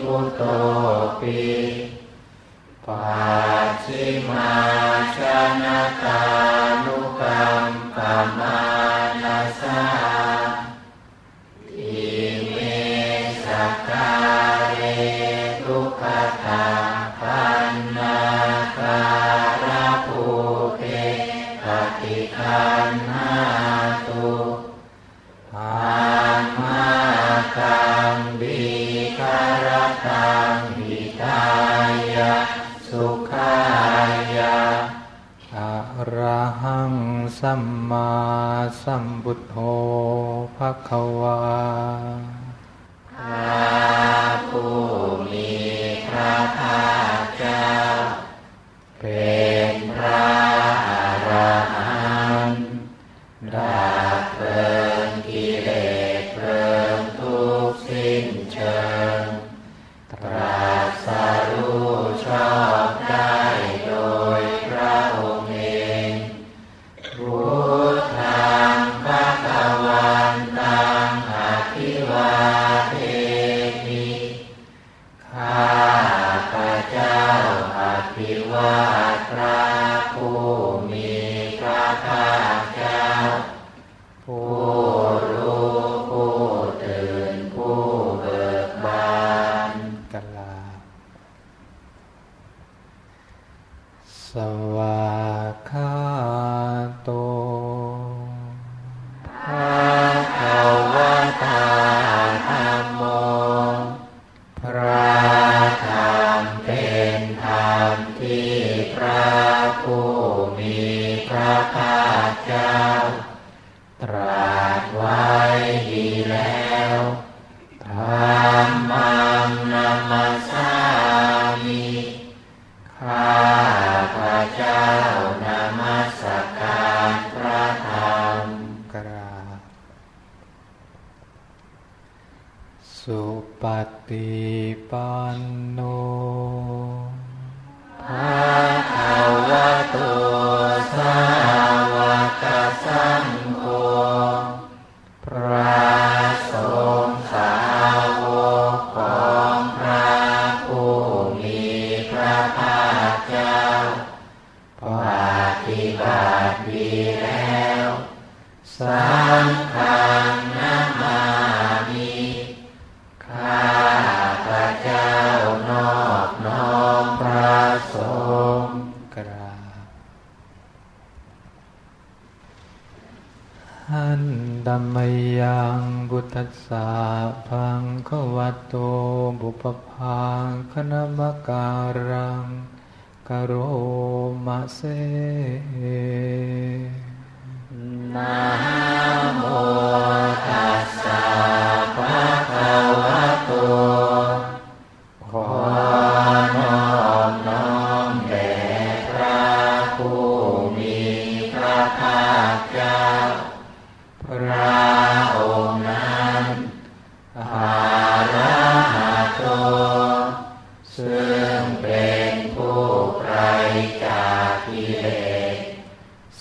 กุโตปิปัจจิมาชนะตา 花开。 ที่พระผู้มีพระภาคเจ้าตรั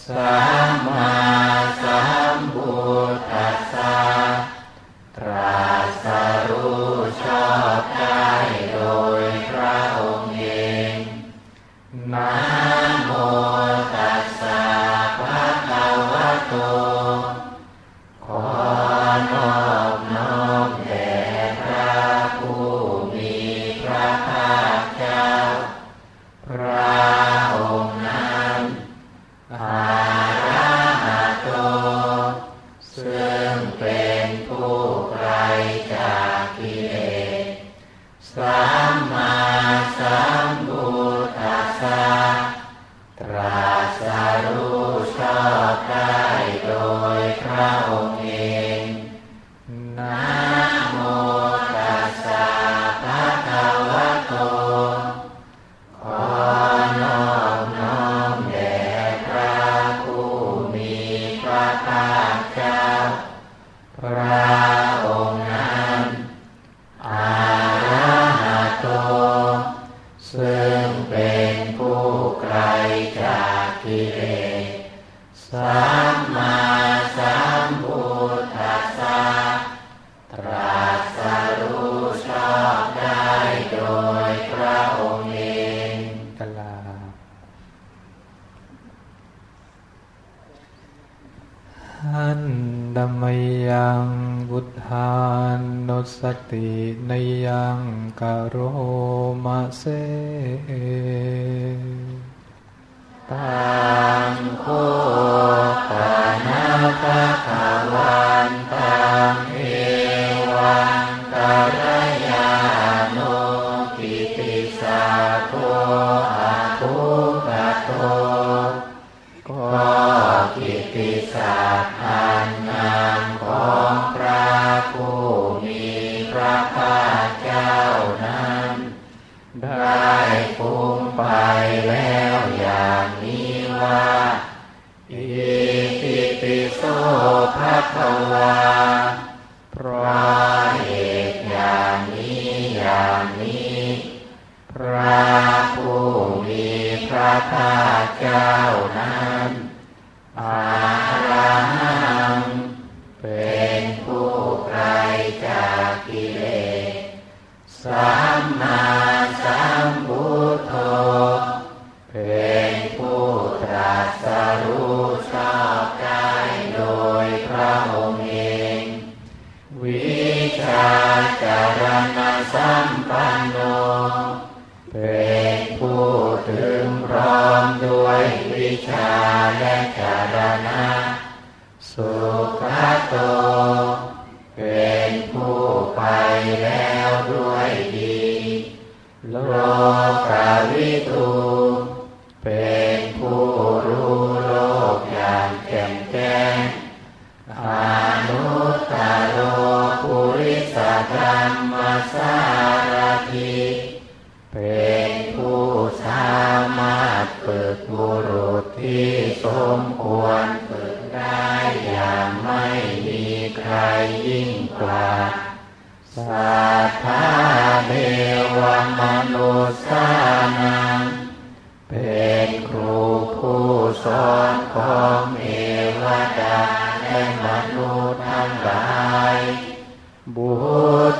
สามมา ทธาเทวมนุษย์านังเป็นครูผู้สอนของเอวดาและมนุษย์ทั้งหลายบุตร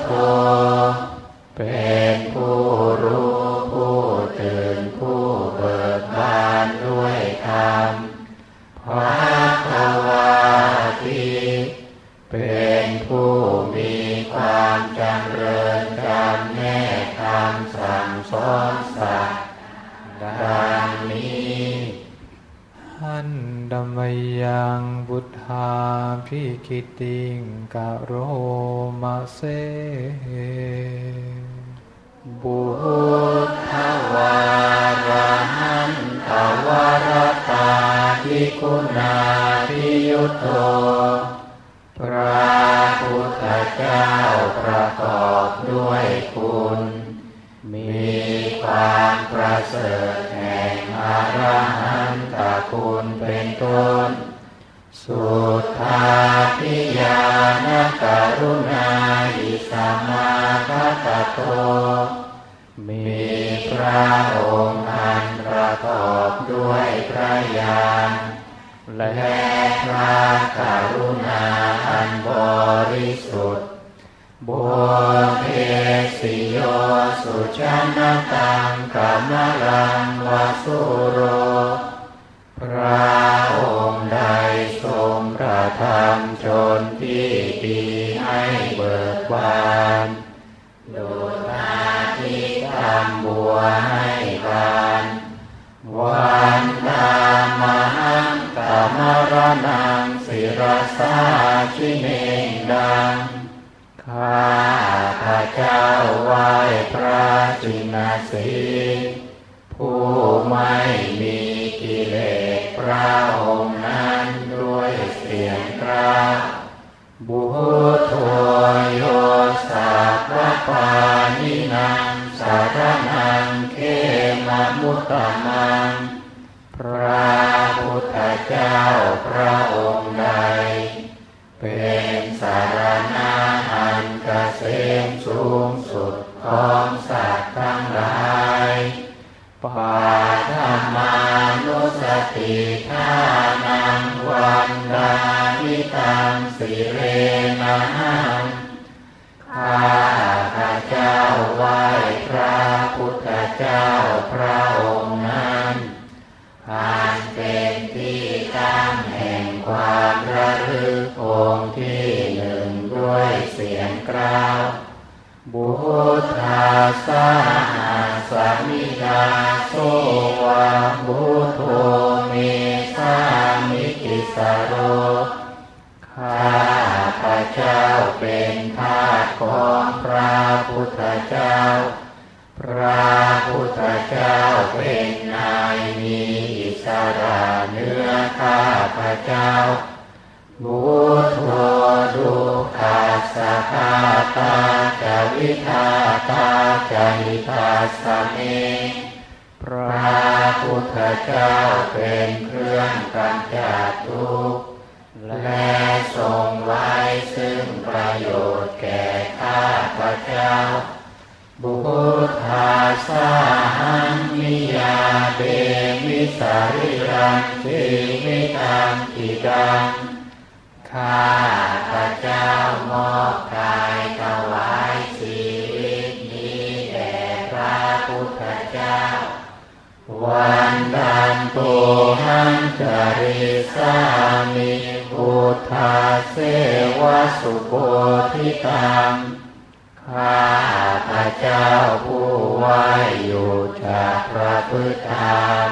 ทิติงกะโรมะเสบุตทวารหันตวารตาทิคุณาทิยุตโตพระพุทธเจ้าประกอบด้วยคุณ มีความประเสริฐ โตมีพระองค์อันประกอบด้วยพระญาณและพระกรุณาอันบริสุทธิ์บุเพสิโยสุชนะตังกัมลังวสุ รื่องกันจัดทุกข์และทรงไว้ซึ่งประโยชน์แก่ข้าพระเจ้า บุธาสาหังมิยาเดมิสาริรังชีวิตังกิดังข้าพระเจ้ามอบกายถวายชีวิตนี้แด่พระพุทธเจ้า วันดันตุหังจาริสามิพุทธาเสวสุโพธิตังข้าพระเจ้าผู้ไหวอยู่จากพระพุทธธรรม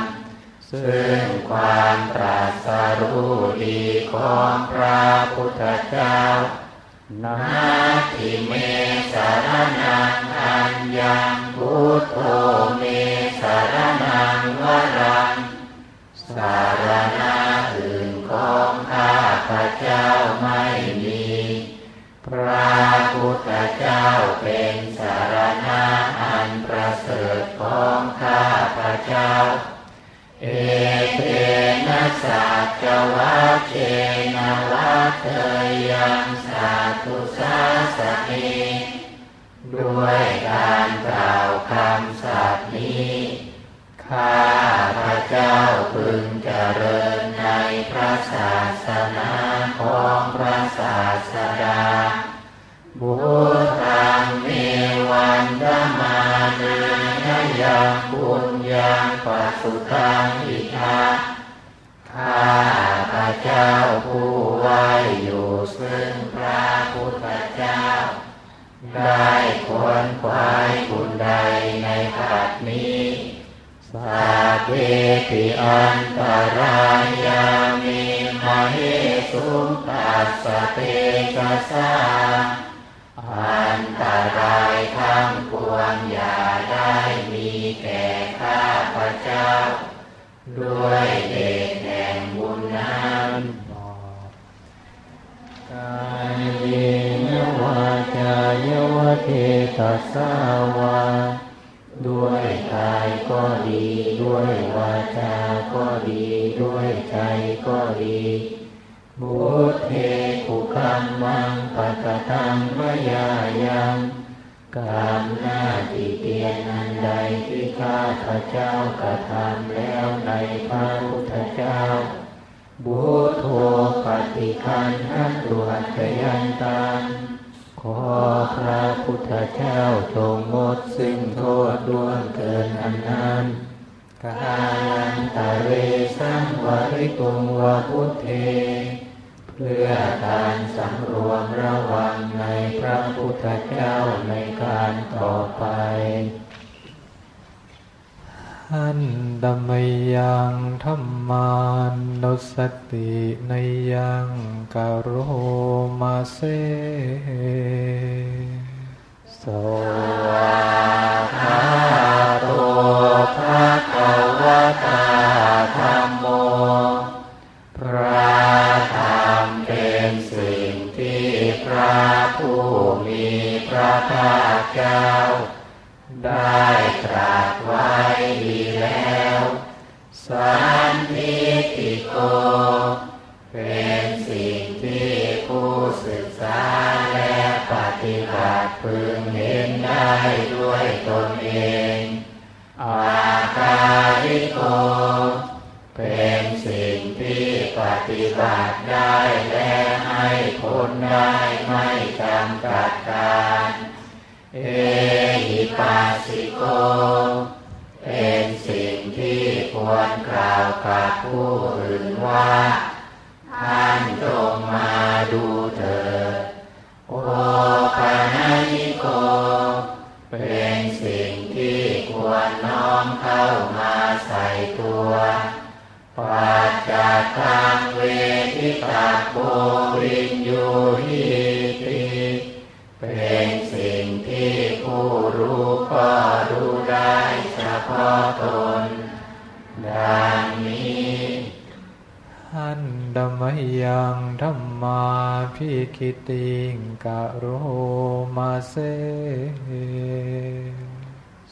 ซึ่งความตรัสรู้ดีของพระพุทธเจ้านาทิเมสารนังอัญญังพุทโธเมสารนั งวรัง สารณะอื่นของข้าพระเจ้าไม่มี พระพุทธเจ้าเป็นสารณะอันประเสริฐของข้าพระเจ้า เอเตนะสัจวัชเชนะวัตเตยังสาธุสาสนีด้วยการกล่าวคำสัตย์นี้ ข้าพระเจ้าพึงเจริญในพระศาสนาของพระศาสดาบุตังเมวันดมาเนยยังปุญญังปัสสุทังอิทาข้าพระเจ้าผู้ไหวอยู่ซึ่งพระพุทธเจ้า ได้ควรควา สาเวติอันตรายามิมาเหสุตัสสเตกะสาอันตรายทั้งปวงอย่าได้มีแก่ข้าพระเจ้า ด้วยเดชแห่งบุญนั้นกายเยนวาจายวเทตัสสาวา ด้วยกายก็ดี ด้วยวาจาก็ดี ด้วยใจก็ดีบุตเทกุคัมมังปัตตังวยายังกามหน้าที่เตียนอันใดที่ข้าพระเจ้ากระทำแล้วในพระพุทธเจ้า บุตโธปฏิคันหัตตุหัตยันตัง ขอพระพุทธเจ้าจงงดซึ่งโทษด้วงเกินอันนั้นกาลันตะเรสังวริตุงวาพุทเท เพื่อการสำรวมระวังในพระพุทธเจ้าในการต่อไป หันดมยังธรรมานุสติในยังกโรมาเซสวาคาโตภะคะวะตาธรรมโม พระธรรมเป็นสิ่งที่พระผู้มีพระภาคเจ้า ได้ตรัส สันทิติโก เป็นสิ่งที่ผู้ศึกษาและปฏิบัติพึงเห็นได้ด้วยตนเองอาคาริโก เป็นสิ่งที่ปฏิบัติได้และให้ผลได้ไม่จำกัดการ เอหิปัสสิโก ควรกล่าวกับผู้อื่นว่า ท่านจงมาดูเถิดโอปาณิโก เป็นสิ่งที่ควรน้อมเข้ามาใส่ตัวปัจจัตังเวทิตาโบวินยูหิติเป็นสิ่งที่ผู้รู้ก็รู้ได้เฉพาะตน ดมยังธรรมาพิคิติงกะโรมาเซ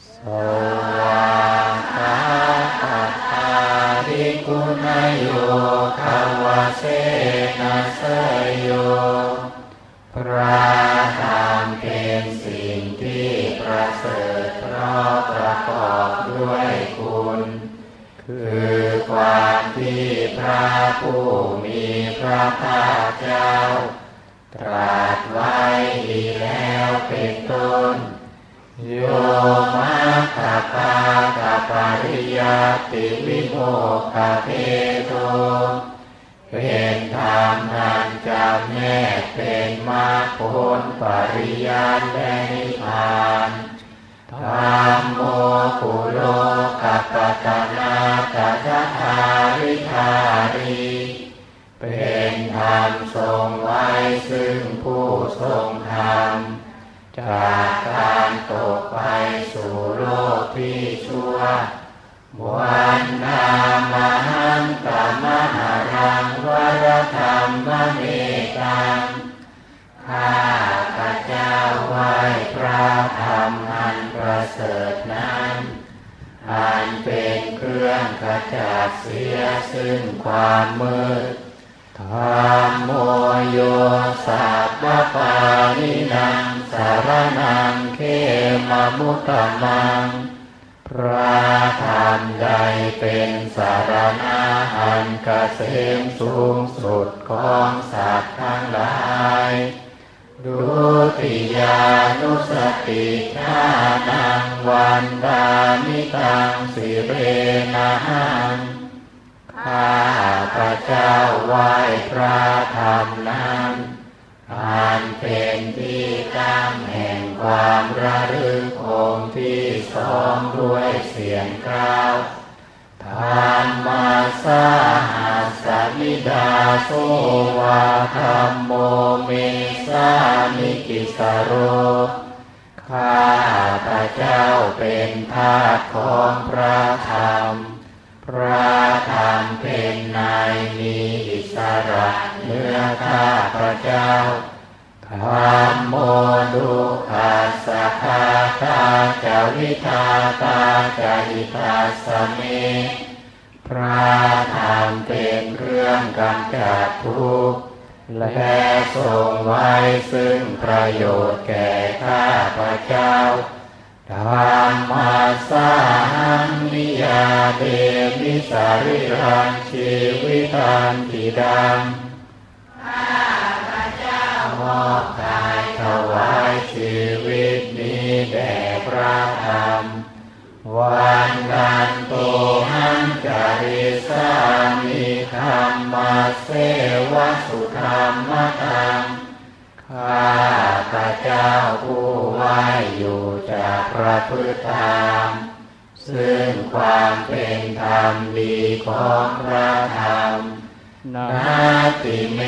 สวากขาปัตตาริกุณโยคาวาเสนาสโยพระธรรมเป็นสิ่งที่ประเสริฐพราะ ระผู้มีพระภาคเจ้า ตรัสไว้ดีแล้วเป็นต้น โยมาคาปาคาปาริยติวิโมกขเทโตเป็นธรรมนันจำแนกเป็นมรรคผลปริยัติและนิพพาน ธรรมโมกุโลกัปตนากัจทาริธารีเป็นธรรมทรงไว้ซึ่งผู้ทรงธรรมจากการตกไปสู่โลกที่ชั่ววันนามหังกามหารังวรธรรมเมตังข้า พระเจ้าไหว้พระธรรมอันประเสริฐนั้นอันเป็นเครื่องขจัดเสียซึ่งความมืดธรรมโมโยสัพพปานินังสารนังเขมมุตตมัง พระธรรมใดเป็นสารณะอันกเกษมสูงสุดของสัตว์ทั้งหลาย ดุติยานุสติชานังวันดามิตังสิเรนะหังข้าพระเจ้าไหว้พระธรรมนั้นอันเป็นที่ตั้งแห่งความระลึกองค์ที่สองด้วยเสียงกล่าว ธรรมาสาหัสมิดาโสวาธรรมโมเมสามิกิสโร ข้าพระเจ้าเป็นทาสของพระธรรม พระธรรมเป็นนายมีอิสระเหนื้อข้าพระเจ้า ธรรมโมดุขัสสะคาตาจาวิทาตาจาริตาสเมพระธรรมเป็นเครื่องกำจัดทุกข์และทรงไว้ซึ่งประโยชน์แก่ข้าพระเจ้าธรรมาสาหังนิยาเดมิสาริรังชีวิตันติดัง อบกายถวายชีวิตนี้แด่พระธรรมวันกันโตหังจาริสามิธรรมาเสวะสุธรรมธรรมข้าพระเจ้าผู้ไหวอยู่จากพระพุทธธรรมซึ่งความเป็นธรรมดีของพระธรรม นาติเม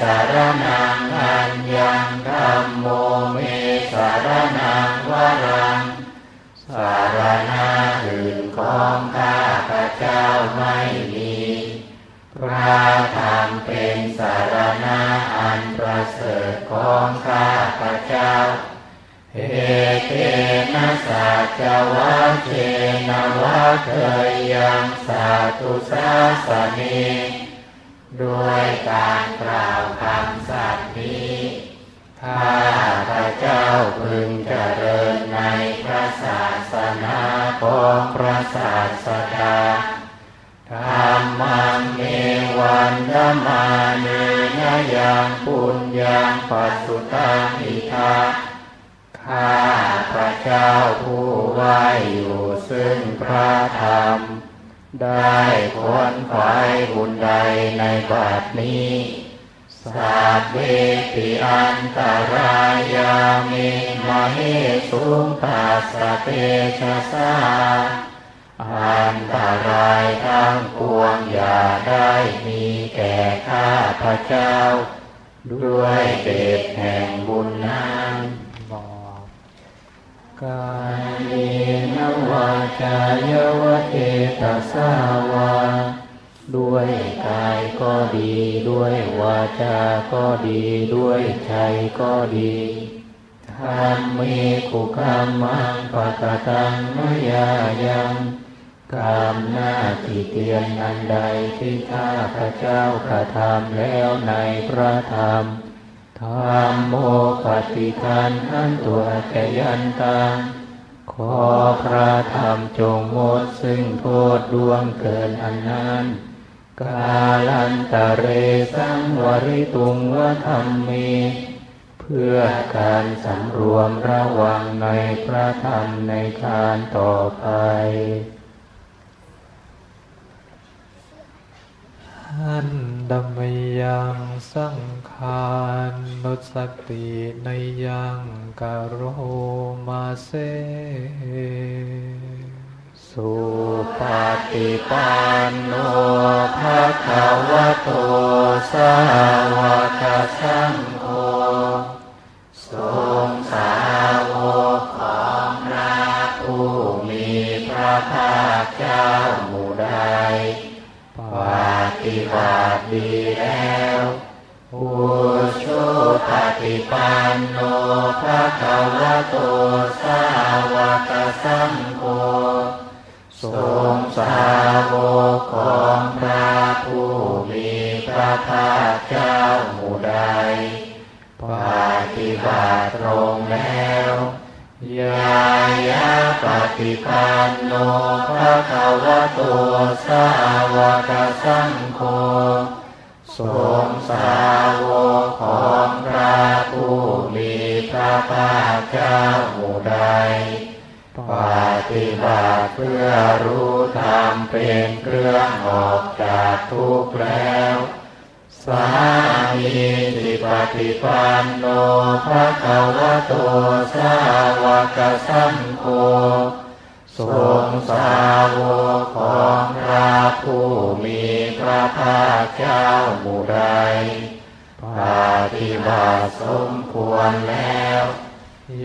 สารนังอัญญังธรรมโมเมสารนังวรัง สารณะอื่นของข้าพระเจ้าไม่มีพระธรรมเป็นสารณะอันประเสริฐของข้าพระเจ้าเอเตนะสัจวัชเชนวัเทยังสาธุสาสเน ด้วยการกล่าวคำสัตย์นี้ข้าพระเจ้าพึงเจริญในพระศาสนาของพระศาสดาธรรมังเมวันธมาเนนยังปุญญังปัสสุตังอิทาข้าพระเจ้าผู้ไหวอยู่ซึ่งพระธรรม ได้ควนขวายบุญใดในบัดนี้สัพเวติอันตรายามิมาเหสุงตัสสเตชะสาอันตรายทั้งปวงอย่าได้มีแก่ข้าพระเจ้า ด้วยเดชแห่งบุญนั้น กายนวาจายวเทตสาวาด้วยกายก็ดี ด้วยวาจาก็ดี ด้วยใจก็ดีธรรมมีกุกรรมังปะกตังมยายังกรรมหน้าที่เตียนอันใดที่ข้าพระเจ้ากระทำแล้วในพระธรรม ธรรมโมปฏิคันอันตัวแกยันตังขอพระธรรมจงหมดซึ่งโทษดวงเกินอันนั้น กาลันตะเรสังวริตุงวธรรมมีเพื่อการสำรวมระวังในพระธรรมในการต่อไป หันดัมยังสังขารนุสติในยังกโรมาเซสุปฏิปันโนภะคะวะโตสาวกสังโฆทรงสาวกของพระผู้มีพระภาคเจ้า ดีแล้วอุชุปฏิปันโนภะคะวะโตสาวกสังโฆทรงสาวกของพระผู้มีพระภาคเจ้าหมู่ใดปฏิบัติตรงแล้วยายาปฏิปันโนภะคะวะโตสาวกสังโฆ ทรงสาวกของพระผู้มีพระภาคเจ้าหมู่ใดปฏิบัติเพื่อรู้ธรรมเป็นเครื่องออกจากทุกข์แล้ว สามีติปฏิปันโนภะคะวะโตสาวกสังโฆ ทรงสาวกของพระผู้มีพระภาคเจ้าหมู่ใดปฏิบัติสมควรแล้ว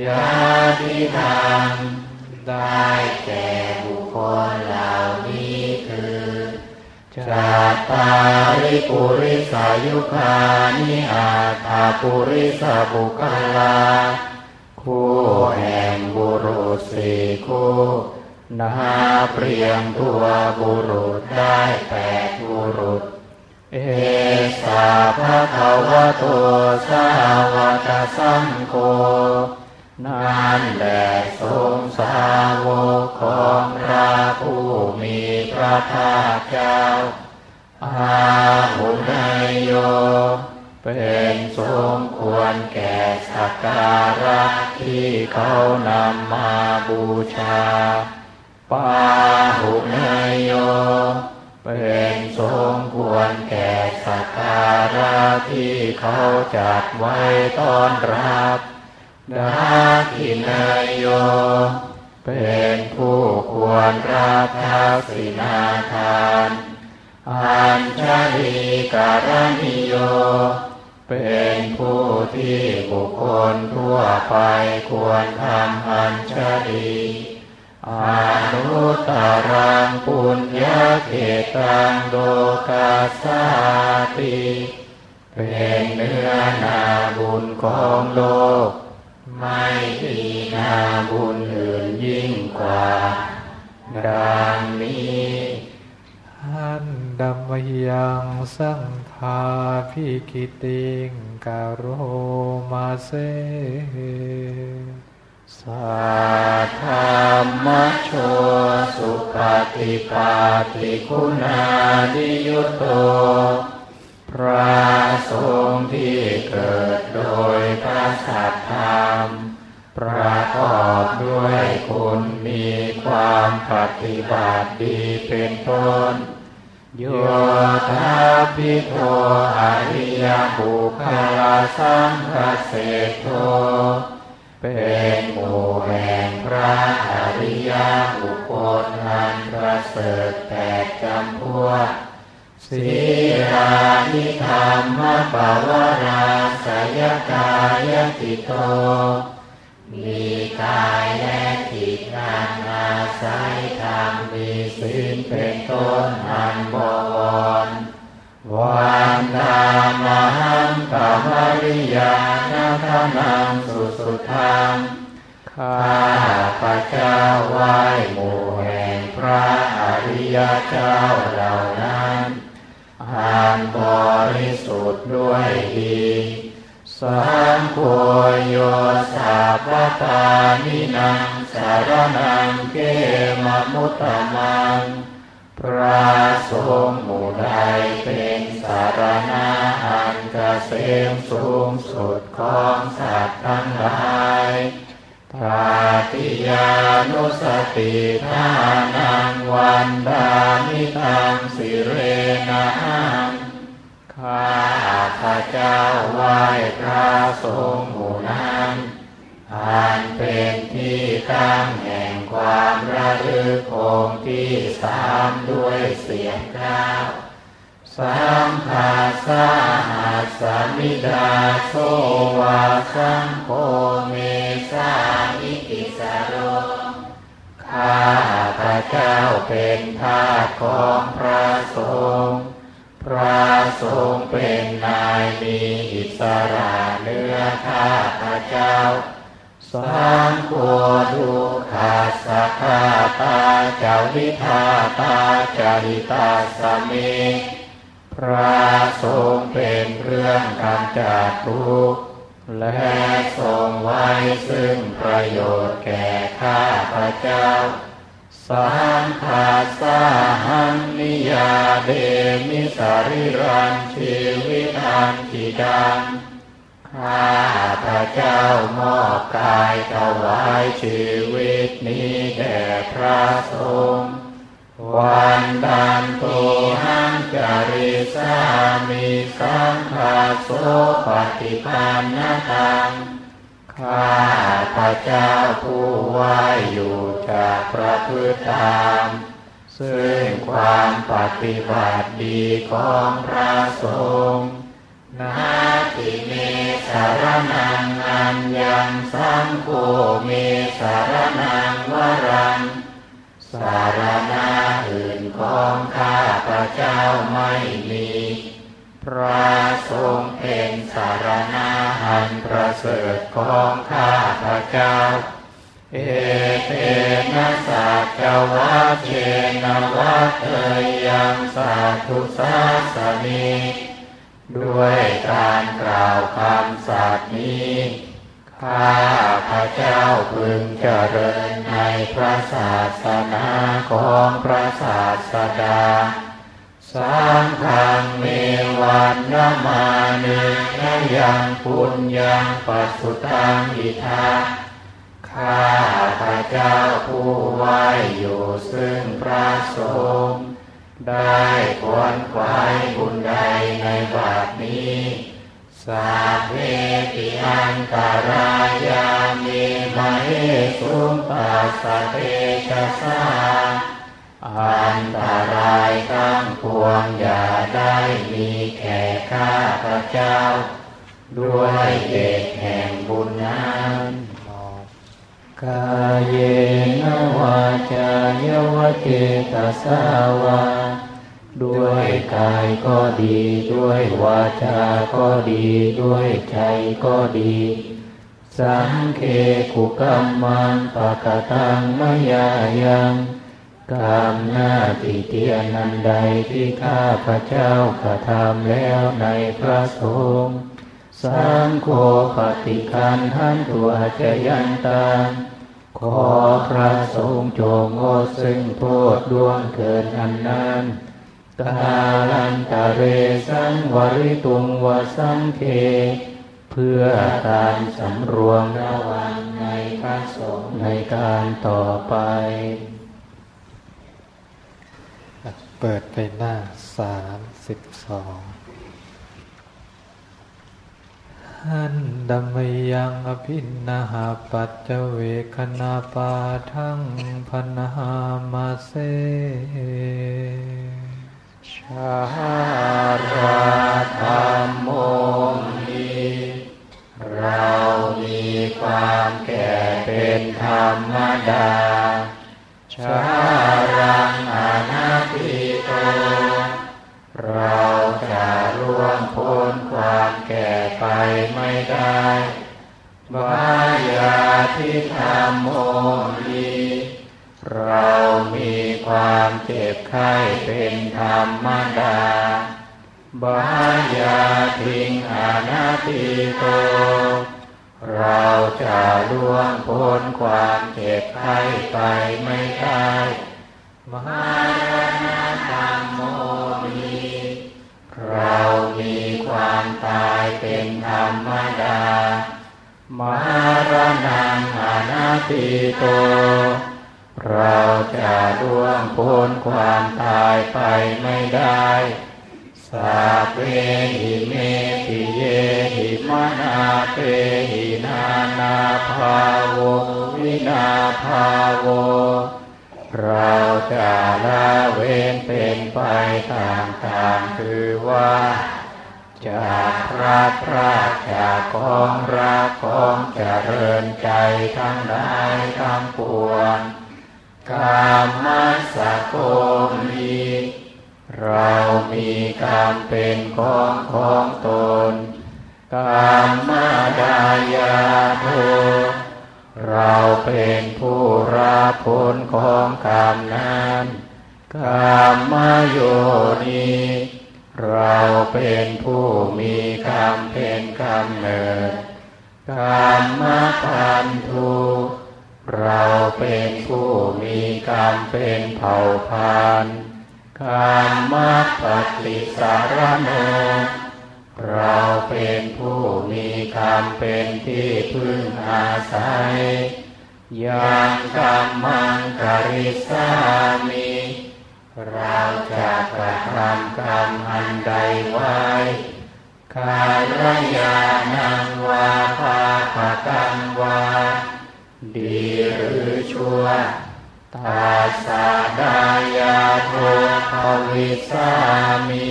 ยาทิทางได้แก่บุคคลเหล่านี้คือจาตาริปุริสายุคานิอาตาปุริสบุคลา คู่แห่งบุรุษสี่คู่ นาเปรียงตัวบุรุษได้แปดบุรุษ เอสาภะคะวะโตสาวกสังโฆนั่นแหละทรงสาวกของพระผู้มีพระภาคเจ้า อาหุนายโย เป็นสมควรแก่สักการะที่เขานำมาบูชา ปาหุเนยโย เป็นสมควรแก่สักการะที่เขาจัดไว้ต้อนรับดาทินายโย เป็นผู้ควรรับทักษินาทานอัญชลีการณิโย เป็นผู้ที่บุคคลทั่วไปควรทำอัญชลี อนุตรังปุญญาเกตังโลกาสาติเป็นเนื้อนาบุญของโลก ไม่มีนาบุญอื่นยิ่งกว่า ดังนี้หันดัมยังสังทาพิกิติงกาโรมาเซ สัทธรรมโชสุปฏิปาติคุณาดิยุตโต พระสงฆ์ที่เกิดโดยพระสัทธรรมประกอบด้วยคุณมีความปฏิบัติดีเป็นต้นโยธาพิโทอริยบุคลาสังฆเสโท เป็นหมู่แห่งพระอริยบุคคลอันประเสริฐแตกจำพวกสีรานิธรรมปาวราสยกายติโต มีกายและจิตอันอาศัยธรรมมีศีลเป็นต้นอันบวร วันธามหังกามริยานาคนังสุสุทังข้าพระเจ้าไหว้หมู่แห่งพระอริยเจ้าเหล่านั้นอันบริสุทธิ์ด้วยดีสังโฆโยสัพพตานินังสารนังเกมมุตตมัง พระสงฆ์หมู่ใดเป็นสารณะอันเกษมสูงสุดของสัตว์ทั้งหลายทาติยานุสติทานังวันดามิตังสิเรนังข้าพระเจ้าไหว้พระสงฆ์หมู่นั้น อันเป็นที่ตั้งแห่งความระลึกองค์ที่สามด้วยเสียงกล่าวสัมภาสาหัสมิดาโซวาสังโฆเมสานิติสโรข้าพระเจ้าเป็นทาสของพระสงฆ์พระสงฆ์เป็นนายมีอิสระเนื้อข้าพระเจ้า สังโฆดุขาสะคาตาเจ้าวิทาตาจาริตาสเมพระสงเป็นเรื่องกำจัดทุกข์และทรงไว้ซึ่งประโยชน์แก่ข้าพระเจ้า สังฆาสาหังนิยาเดมิสาริรันชีวิตันติดัง ข้าพระเจ้ามอบกายถวายชีวิตนี้แด่พระสงฆ์วันดันโตหังจาริสามิสังฆาโสปฏิปันนาตังข้าพระเจ้าผู้ไหวอยู่จากพระพุทธธรรมซึ่งความปฏิบัติดีของพระสงฆ์ นาติเมสารนังอันยังสังโฆเมสารนังวรัง สารณะอื่นของข้าพระเจ้าไม่มี พระทรงเป็นสารณะอันประเสริฐของข้าพระเจ้า เอเตนะสัจวัตเชนวัตเตยังสาธุสาสนี ด้วยการกล่าวคำสัตย์นี้ ข้าพระเจ้าพึงเจริญในพระศาสนาของพระศาสดาสังฆังเมวันนมาเนนยังปุญญังปัสสุตังอิทาข้าพระเจ้าผู้ไหวอยู่ซึ่งพระสงฆ์ ได้ควนขวายบุญใดในบาทนี้ สาเพติอันตารายามีมเหสุงปัสสะเตชะสาอันตรายทั้งปวงอย่าได้มีแก่ข้าพระเจ้า ด้วยเดชแห่งบุญนั้น กายเนวาจายวเจตสาวาด้วยกายก็ดี ด้วยวาจาก็ดี ด้วยใจก็ดี สังเคกุกรรมังปะกะตังมยายังกรรมหน้าติเตียนันใดที่ข้าพระเจ้ากระทำแล้วในพระสงฆ์สังโฆปฏิคันหันตัวจยันตัง ขอพระสงฆ์จงโอซึ่งโทษดวงเกินอันนั้นกาลันตะเรสังวริตุงวสังเค เพื่อการสำรวมระวังในพระสงฆ์ในการต่อไป เปิดไปหน้าสามสิบสอง หันดมยังอภินนาหาปัจเจเวคณาปาทั้งพันหามาเซชาราธรรมโมมีเรามีความแก่เป็นธรรมดา ชารังอนัตติโต เราจะร่วงพ้นความแก่ไปไม่ได้บายาทิธรรมโมมีเรามีความเจ็บไข้เป็นธรรมดาบายาทิงอานาติโต เราจะล่วงพ้นความเจ็บไข้ไปไม่ได้ มหารณธรรมโมมีเรามีความตายเป็นธรรมดามหารนังอานาติโต เราจะล่วงพ้นความตายไปไม่ได้สาเปหิเมติเยหิมานาเปหินานาภาโววินาภาโว เราจะละเว้นเป็นไปต่างๆคือว่าจากพระพระจากของรักของเจริญใจทั้งหลายทั้งปวงกามัสโกมีเรามีกรรมเป็นของของตนกามมาดายาโท เราเป็นผู้รับผลของกรรมนั้นกามมาโยนีเราเป็นผู้มีกรรมเป็นกรรมเนิดกามมาพันธุเราเป็นผู้มีกรรมเป็นเผ่าพันธุ์กรรมปฏิสารโน เราเป็นผู้มีกรรมเป็นที่พึ่งอาศัย ยังกรรมังกริสามีเราจะกระทำกรรมอันใดไว้คารยานังวาภาปกังวา ดีหรือชั่วตาสาดายาโทภวิสามี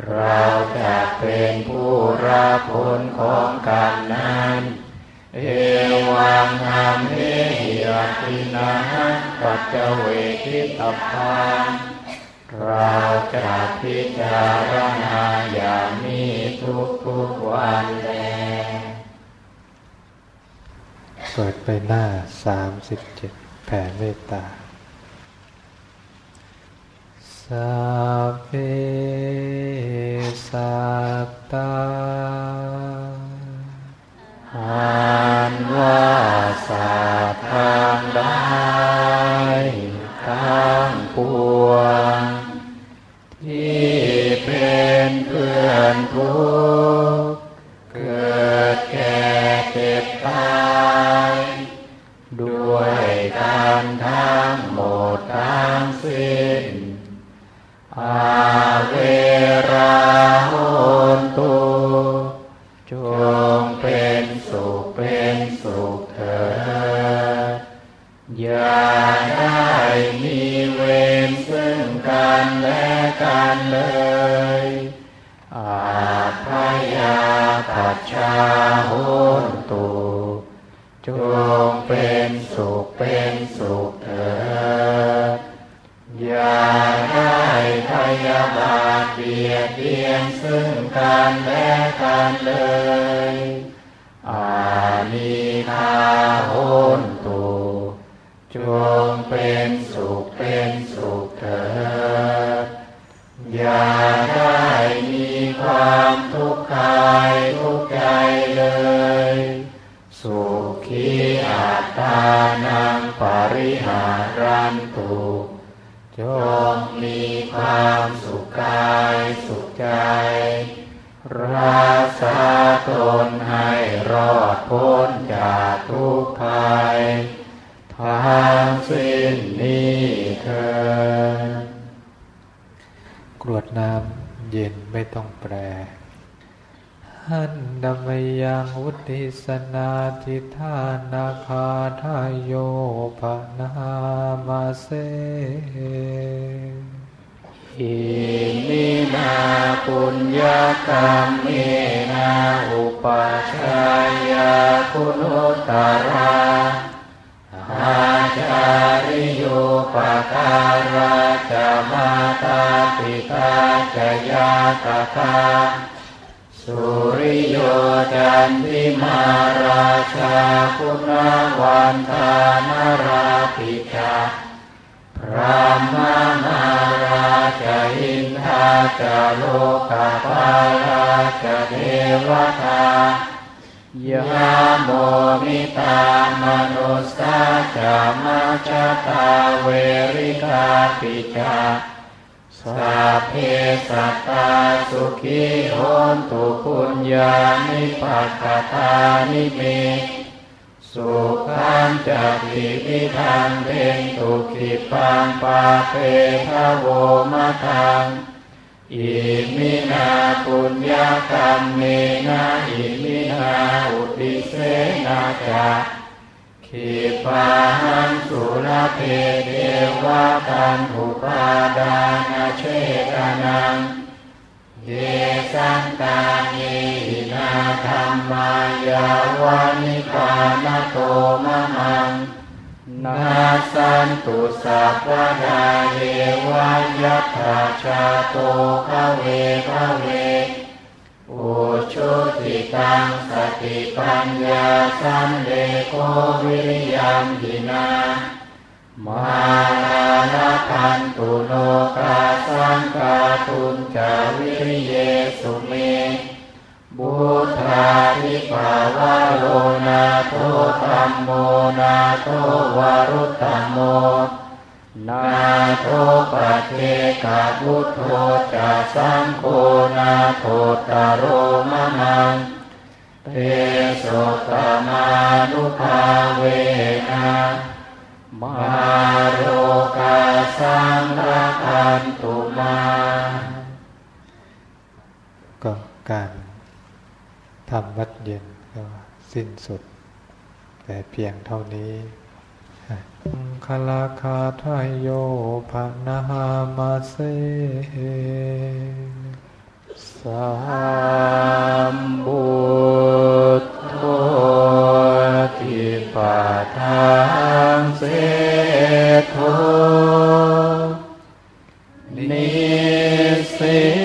เราจะเป็นผู้รับผลของกรรมนั้นเอวังหามเหิยตินะปัจเจเวทิตพังเราจะพิจารณาอย่างนี้ทุกทุกวันแลเปิดไปหน้าสามสิบเจ็ดแผ่เมตตา สัพเพสัตตาอันว่าสัตว์ทางได้ทั้งปวงที่เป็นเพื่อนทุก บียดเบียนซึ่งกันและกันเลยอานิคาโหนตุจงเป็นสุขเป็นสุขเถิดอย่าได้มีความทุกข์กายทุกข์ใจสุขีอัตตานังปริหารันตุจงมีความสุข กายสุขใจ รักษาตนให้รอดพ้นจากทุกภัยทางสิ้นนี้เธอกรวดน้ำเย็นไม่ต้องแปรหันดมยังวุติสนาทิธานาคาทายโยภนามาเส อิมินาปุญญากรรมเมนาอุปัชายาคุณุตราอาจาริโยปการาจะมาตาปิตาจยาตตาสุริโยจันทิมาราชาคุณวันตานราปิกา ระมามาราชอินทาจโลกาภาราชเทวตายาโมมิตามนุสสาจามาจตาเวริกาปิจาสัพเพสัตตาสุขีโหนตุปุญญาณิปัสสตานิเม สุขังจักขิวิทังเทนตุขิปังปาเปทะโวมะทังอิมินาปุญญากรรมเมนะอิมินาอุติเสนาจาขิปาหังสุรเพเดวะตันอุปาดานาเชตานัง เยสันตานินาธรรมายาวานิปานโตมะมังนาสันตุสัพพดาเยวายัตถาชาโตภเวภเวอุชุติตังสติปัญญาสันเลโกวิริยมหินา มาลาลพันตุโลกาสังกาตุนจาวิริเยสุเมบุตธาทิภาวะโลนาโทธรรมโมนาโทวารุตตโม นาโทปเทกาพุทโธจะสังโฆนาโทตโรมะมังเตโสตมานุภาเวนะ มาโรกาสังรัคันตุมา ก็การทำวัดเย็นก็สิ้นสุด แต่เพียงเท่านี้คลาคาทายโยภานามาเส สามบุตโตทิปาทางเสโทนิสิ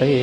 ติ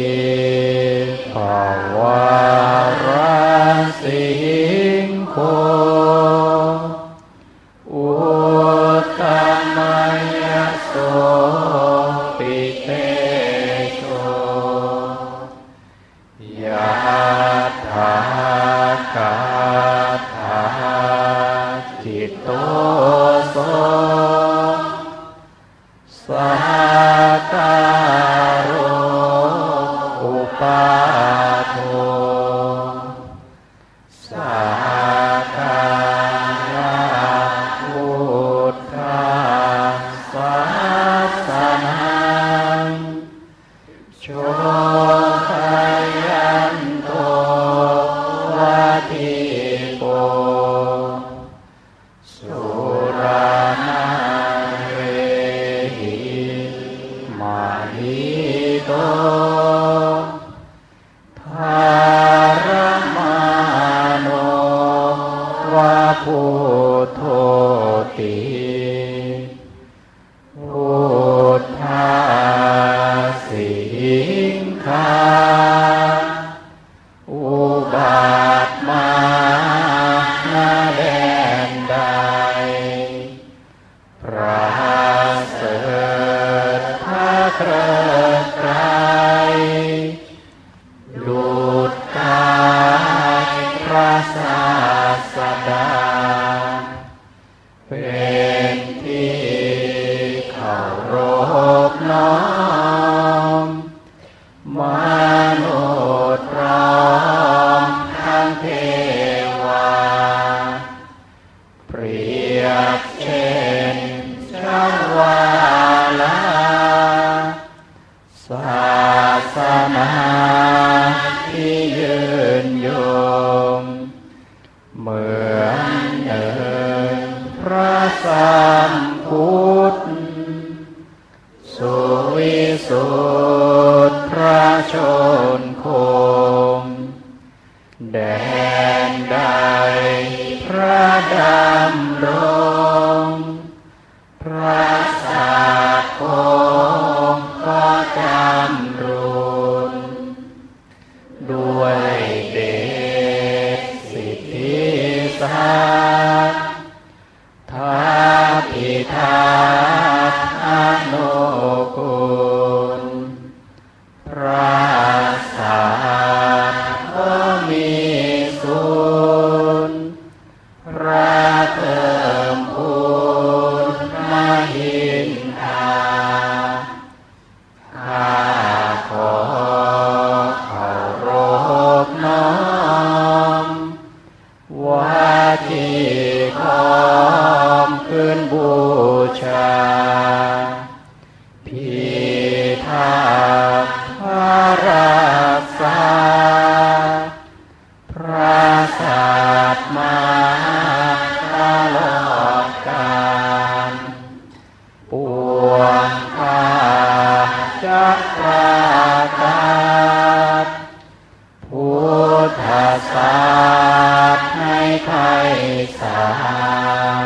า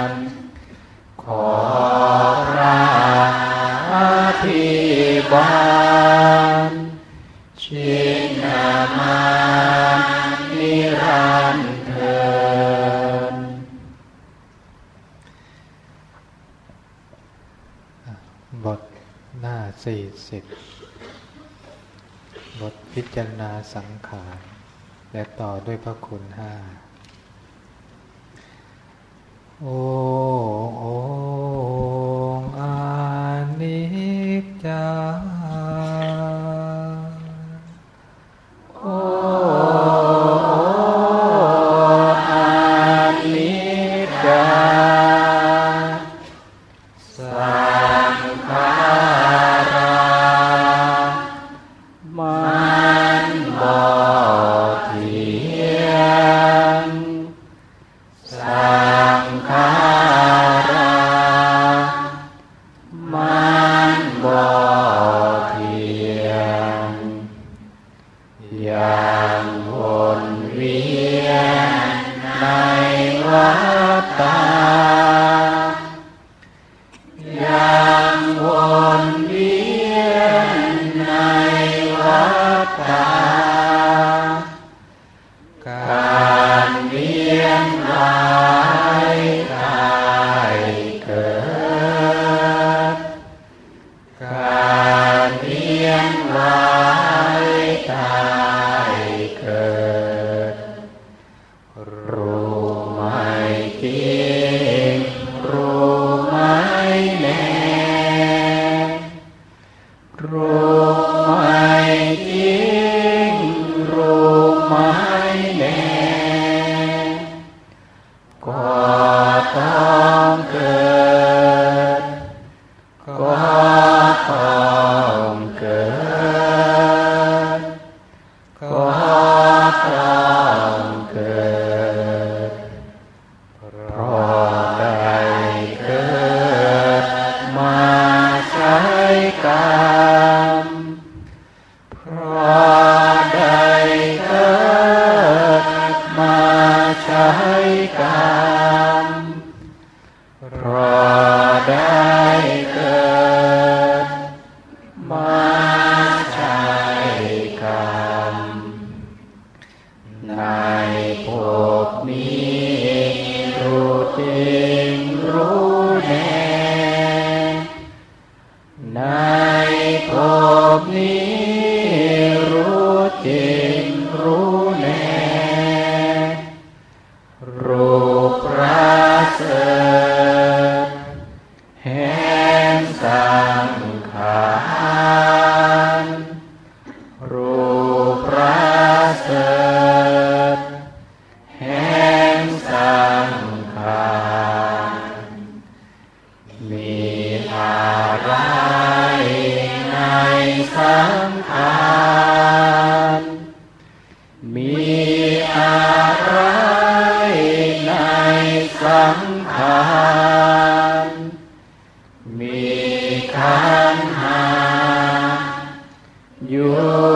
นขอพระพิบานชินามานิรันเทินบทหน้าสี่สิบบทพิจารณาสังขาร และต่อด้วยพระคุณห้า Oh. you.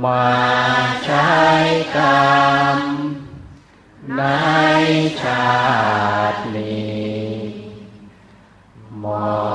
มาใช้กรรมในชาตินี้มอ